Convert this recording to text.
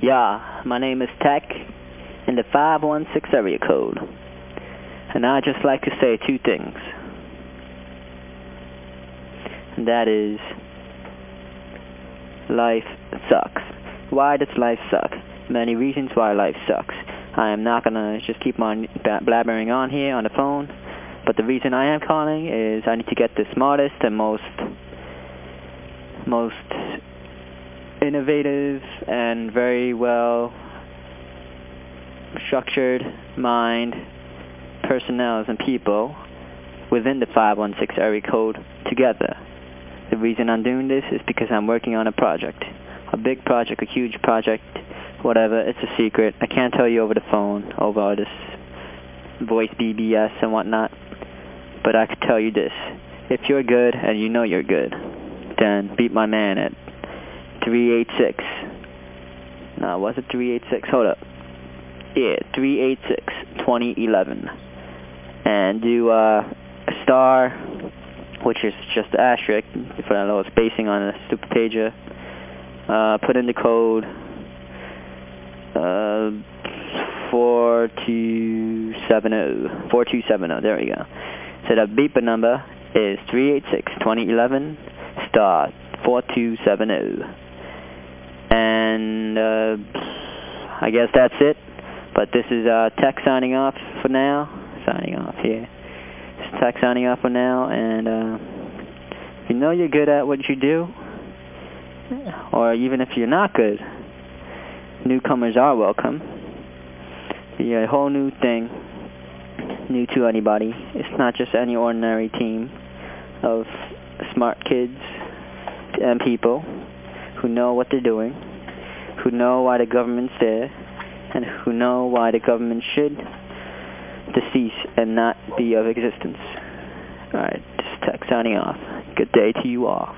Yeah, my name is Tech in the 516 area code. And I'd just like to say two things. And that is, life sucks. Why does life suck? Many reasons why life sucks. I am not going to just keep on blabbering on here on the phone. But the reason I am calling is I need to get the smartest and most, most innovative and very well structured mind personnel and people within the 516 area code together. The reason I'm doing this is because I'm working on a project. A big project, a huge project, whatever. It's a secret. I can't tell you over the phone, over all this voice BBS and whatnot. But I can tell you this. If you're good and you know you're good, then beat my man at 386. No, was it 386? Hold up. Yeah, 386 2011. And do uh, star, which is just the asterisk for a little spacing on a stupid pager. Uh, put in the code uh, 4270. 4270, there we go. So the beeper number is 386 2011 star 4270. And uh, I guess that's it. But this is uh, Tech signing off for now. Signing off here. It's Tech signing off for now. And uh, if you know you're good at what you do, or even if you're not good, newcomers are welcome. You're a whole new thing, new to anybody. It's not just any ordinary team of smart kids and people who know what they're doing, who know why the government's there, and who know why the government should decease and not be of existence. All right, this is Tech signing off. Good day to you all.